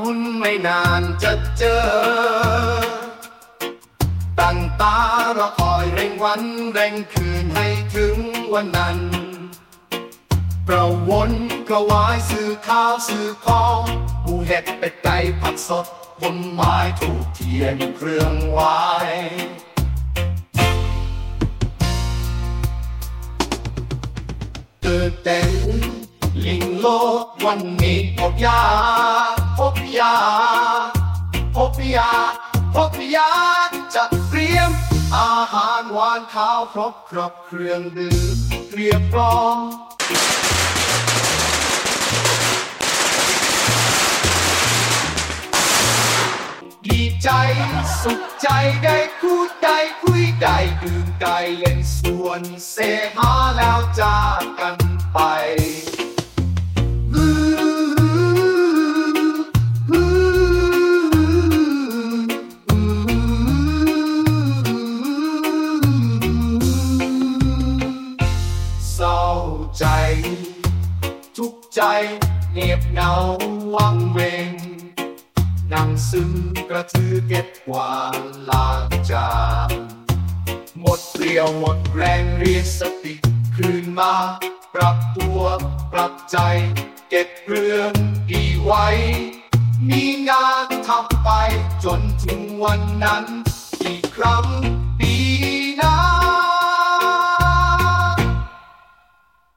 วุ่นไม่นานจะเจอ ตั้งตารอคอยเร่งวันเร่งคืนให้ถึงวันนั้น ประวนกระวายซื้อข้าวซื้อของหมูเห็ดเป็ดไก่ผักสดบนไม้ถูกเทียนเครื่องไหวตื่นเต้นลิงโลกวันนี้พบยา บยาพบยาพบยาจะเตรียม อาหารหวานข้าวครบครบเครื่องดื่มเรียบพร้อมดีใจสุขใจได้พูดได้คุยได้ดื่มได้เล่นส่วนเสหาแล้วจากกันไป ใจ ทุกใจเหน็บเหงาวังเวง นั่งซึมกระทือเก็บกวาดล้างจานหมดเปลี่ยวหมดแรงเรียกสติคืนมา ปรับตัวปรับใจ เก็บเรื่องดีไว้ มีงานทำไปจนถึงวันนั้น อีกครั้ง